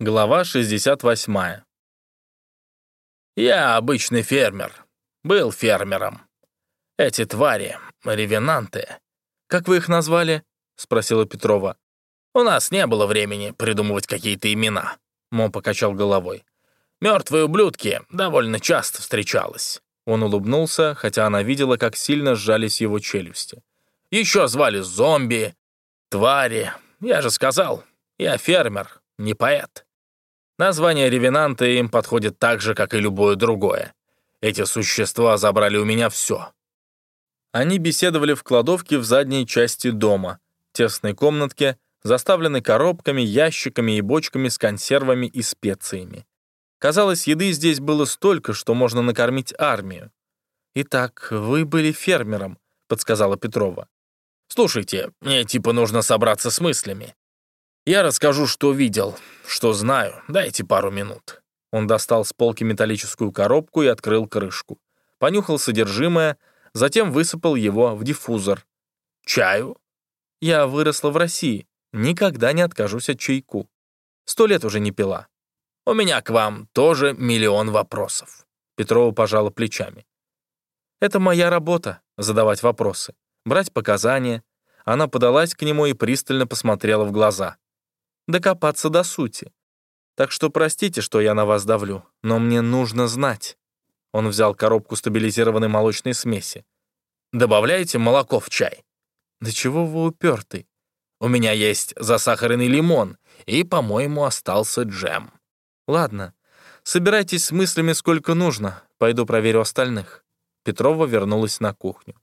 Глава 68. «Я обычный фермер. Был фермером. Эти твари, ревенанты. Как вы их назвали?» — спросила Петрова. «У нас не было времени придумывать какие-то имена», — Мо покачал головой. «Мертвые ублюдки довольно часто встречалось». Он улыбнулся, хотя она видела, как сильно сжались его челюсти. «Еще звали зомби, твари. Я же сказал, я фермер, не поэт». Название ревенанта им подходит так же, как и любое другое. Эти существа забрали у меня все. Они беседовали в кладовке в задней части дома, тесной комнатке, заставленной коробками, ящиками и бочками с консервами и специями. Казалось, еды здесь было столько, что можно накормить армию. «Итак, вы были фермером», — подсказала Петрова. «Слушайте, мне типа нужно собраться с мыслями. Я расскажу, что видел, что знаю. Дайте пару минут». Он достал с полки металлическую коробку и открыл крышку. Понюхал содержимое, затем высыпал его в диффузор. «Чаю?» «Я выросла в России. Никогда не откажусь от чайку. Сто лет уже не пила». «У меня к вам тоже миллион вопросов». Петрова пожала плечами. «Это моя работа — задавать вопросы, брать показания». Она подалась к нему и пристально посмотрела в глаза докопаться до сути. Так что простите, что я на вас давлю, но мне нужно знать». Он взял коробку стабилизированной молочной смеси. «Добавляете молоко в чай?» «Да чего вы упертый? У меня есть засахаренный лимон, и, по-моему, остался джем». «Ладно, собирайтесь с мыслями сколько нужно, пойду проверю остальных». Петрова вернулась на кухню.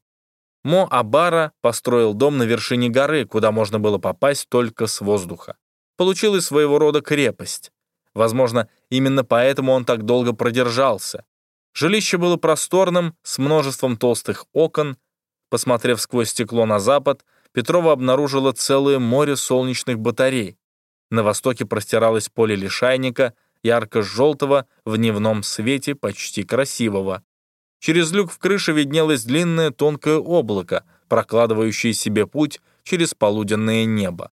Мо Абара построил дом на вершине горы, куда можно было попасть только с воздуха получилась своего рода крепость. Возможно, именно поэтому он так долго продержался. Жилище было просторным, с множеством толстых окон. Посмотрев сквозь стекло на запад, Петрова обнаружила целое море солнечных батарей. На востоке простиралось поле лишайника, ярко-желтого, в дневном свете, почти красивого. Через люк в крыше виднелось длинное тонкое облако, прокладывающее себе путь через полуденное небо.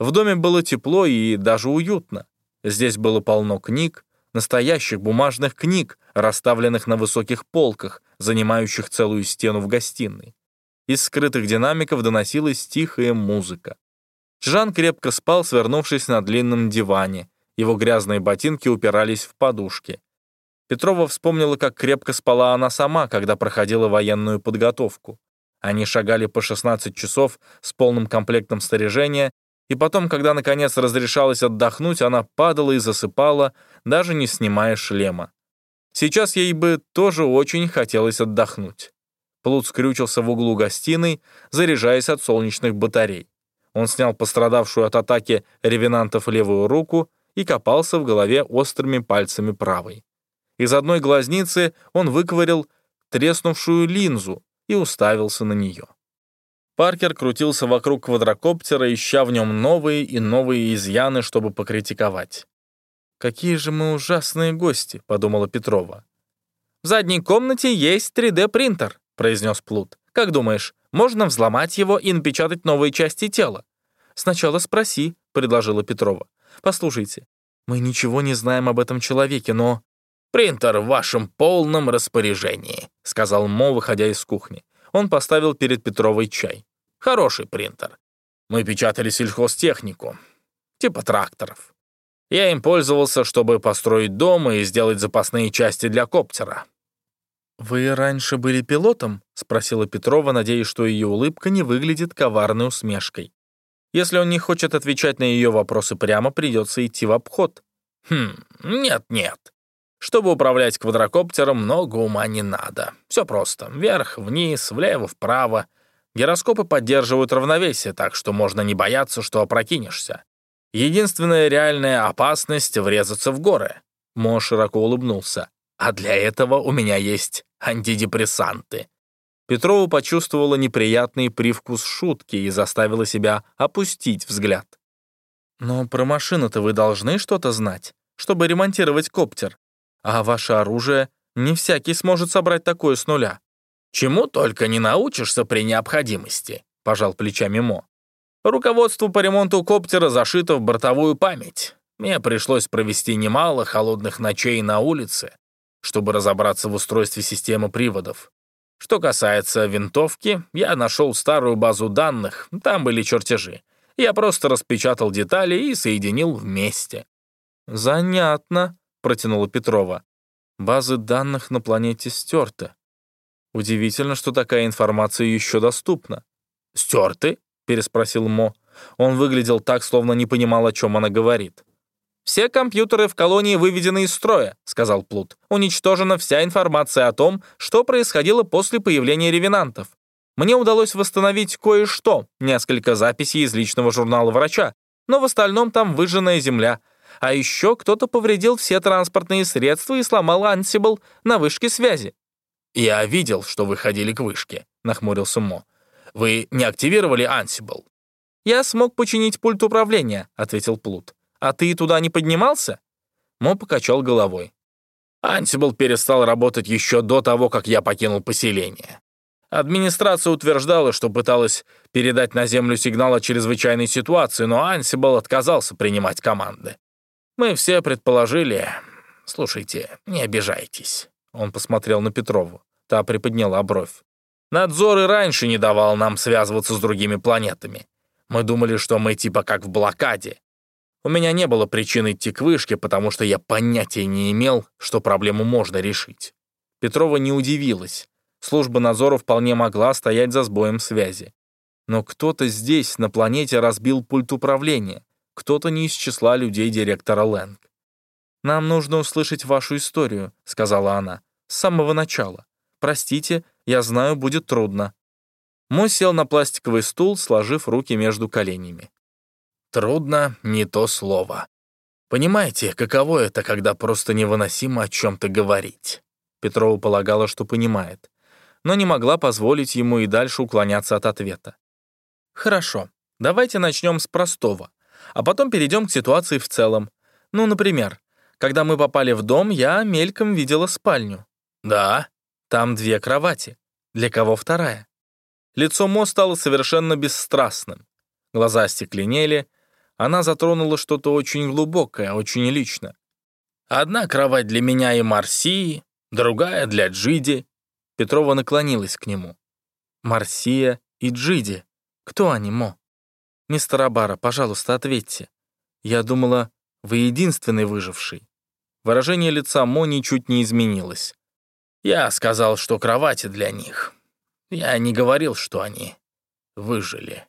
В доме было тепло и даже уютно. Здесь было полно книг, настоящих бумажных книг, расставленных на высоких полках, занимающих целую стену в гостиной. Из скрытых динамиков доносилась тихая музыка. Жан крепко спал, свернувшись на длинном диване. Его грязные ботинки упирались в подушки. Петрова вспомнила, как крепко спала она сама, когда проходила военную подготовку. Они шагали по 16 часов с полным комплектом снаряжения и потом, когда наконец разрешалось отдохнуть, она падала и засыпала, даже не снимая шлема. Сейчас ей бы тоже очень хотелось отдохнуть. Плут скрючился в углу гостиной, заряжаясь от солнечных батарей. Он снял пострадавшую от атаки ревенантов левую руку и копался в голове острыми пальцами правой. Из одной глазницы он выковырял треснувшую линзу и уставился на нее. Паркер крутился вокруг квадрокоптера, ища в нем новые и новые изъяны, чтобы покритиковать. «Какие же мы ужасные гости», — подумала Петрова. «В задней комнате есть 3D-принтер», — произнес Плут. «Как думаешь, можно взломать его и напечатать новые части тела?» «Сначала спроси», — предложила Петрова. «Послушайте, мы ничего не знаем об этом человеке, но...» «Принтер в вашем полном распоряжении», — сказал Мо, выходя из кухни. Он поставил перед Петровой чай. Хороший принтер. Мы печатали сельхозтехнику, типа тракторов. Я им пользовался, чтобы построить дом и сделать запасные части для коптера. «Вы раньше были пилотом?» — спросила Петрова, надеясь, что ее улыбка не выглядит коварной усмешкой. Если он не хочет отвечать на ее вопросы прямо, придется идти в обход. «Хм, нет-нет. Чтобы управлять квадрокоптером, много ума не надо. Все просто. Вверх, вниз, влево, вправо — Гироскопы поддерживают равновесие, так что можно не бояться, что опрокинешься. Единственная реальная опасность — врезаться в горы. Мо широко улыбнулся. А для этого у меня есть антидепрессанты. Петрова почувствовала неприятный привкус шутки и заставила себя опустить взгляд. «Но про машину-то вы должны что-то знать, чтобы ремонтировать коптер. А ваше оружие не всякий сможет собрать такое с нуля. «Чему только не научишься при необходимости», — пожал плечами Мо. «Руководство по ремонту коптера зашито в бортовую память. Мне пришлось провести немало холодных ночей на улице, чтобы разобраться в устройстве системы приводов. Что касается винтовки, я нашел старую базу данных, там были чертежи. Я просто распечатал детали и соединил вместе. «Занятно», — протянула Петрова. «Базы данных на планете стерты. Удивительно, что такая информация еще доступна». «Стерты?» — переспросил Мо. Он выглядел так, словно не понимал, о чем она говорит. «Все компьютеры в колонии выведены из строя», — сказал Плут. «Уничтожена вся информация о том, что происходило после появления ревенантов. Мне удалось восстановить кое-что, несколько записей из личного журнала врача, но в остальном там выжженная земля. А еще кто-то повредил все транспортные средства и сломал ансибл на вышке связи». «Я видел, что вы ходили к вышке», — нахмурился Мо. «Вы не активировали ансибл?» «Я смог починить пульт управления», — ответил Плут. «А ты туда не поднимался?» Мо покачал головой. Ансибл перестал работать еще до того, как я покинул поселение. Администрация утверждала, что пыталась передать на Землю сигнал о чрезвычайной ситуации, но Ансибл отказался принимать команды. Мы все предположили... Слушайте, не обижайтесь. Он посмотрел на Петрову. Та приподняла бровь. Надзор и раньше не давал нам связываться с другими планетами. Мы думали, что мы типа как в блокаде. У меня не было причин идти к вышке, потому что я понятия не имел, что проблему можно решить. Петрова не удивилась. Служба надзора вполне могла стоять за сбоем связи. Но кто-то здесь, на планете, разбил пульт управления. Кто-то не из числа людей директора Лэнг. «Нам нужно услышать вашу историю», — сказала она, — «с самого начала. Простите, я знаю, будет трудно». Мо сел на пластиковый стул, сложив руки между коленями. «Трудно — не то слово. Понимаете, каково это, когда просто невыносимо о чем-то говорить?» Петрова полагала, что понимает, но не могла позволить ему и дальше уклоняться от ответа. «Хорошо, давайте начнем с простого, а потом перейдем к ситуации в целом. Ну, например, когда мы попали в дом, я мельком видела спальню. Да, там две кровати. Для кого вторая? Лицо Мо стало совершенно бесстрастным. Глаза стекленели. Она затронула что-то очень глубокое, очень личное. Одна кровать для меня и Марсии, другая для Джиди. Петрова наклонилась к нему. Марсия и Джиди. Кто они, Мо? Мистер Абара, пожалуйста, ответьте. Я думала, вы единственный выживший. Выражение лица Мо ничуть не изменилось. «Я сказал, что кровати для них. Я не говорил, что они выжили».